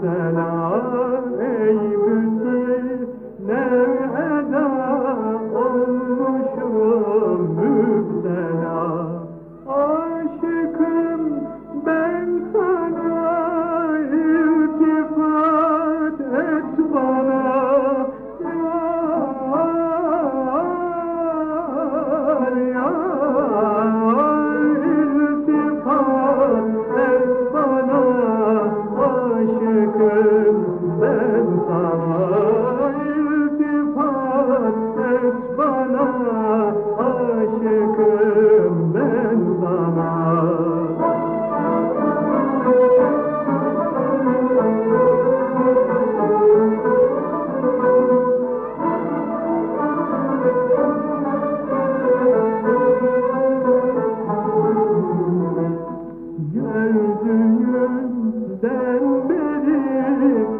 selam Gördüğümden beri